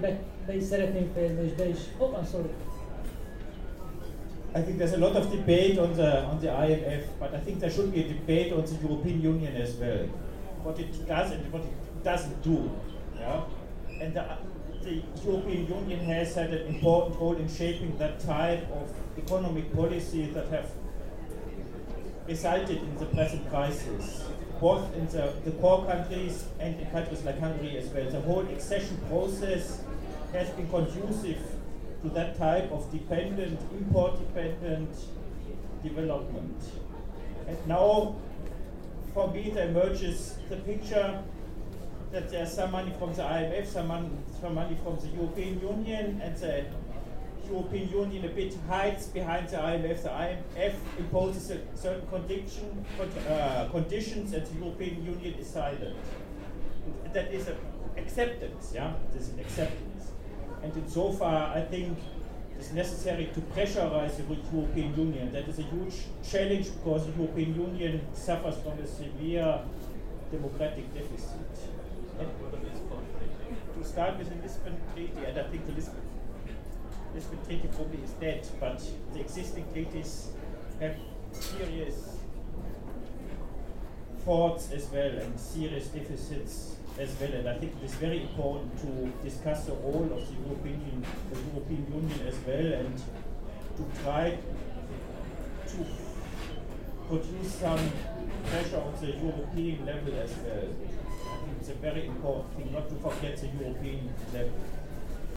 Be, be is fejezni, és be is... Oh, I'm sorry. I think there's a lot of debate on the on the IMF, but I think there should be a debate on the European Union as well. What it does and what it doesn't do. Yeah? And the, the European Union has had an important role in shaping that type of economic policy that have resulted in the present crisis, both in the, the core countries and in countries like Hungary as well. The whole accession process has been conducive to that type of dependent, import-dependent development. And now, for me, there emerges the picture that there's some money from the IMF, some money, some money from the European Union, and the European Union a bit hides behind the IMF. The IMF imposes a certain condition, uh, conditions, and the European Union is silent. That is an acceptance, yeah? This is an acceptance. And in so far, I think it's necessary to pressurize the European Union. That is a huge challenge because the European Union suffers from a severe democratic deficit. And to start with the Lisbon Treaty, and I think the Lisbon Lisbon Treaty probably is dead, but the existing treaties have serious faults as well and serious deficits as well. And I think it is very important to discuss the role of the European, the European Union as well and to try to produce some pressure on the European level as well. I think it's a very important thing not to forget the European level.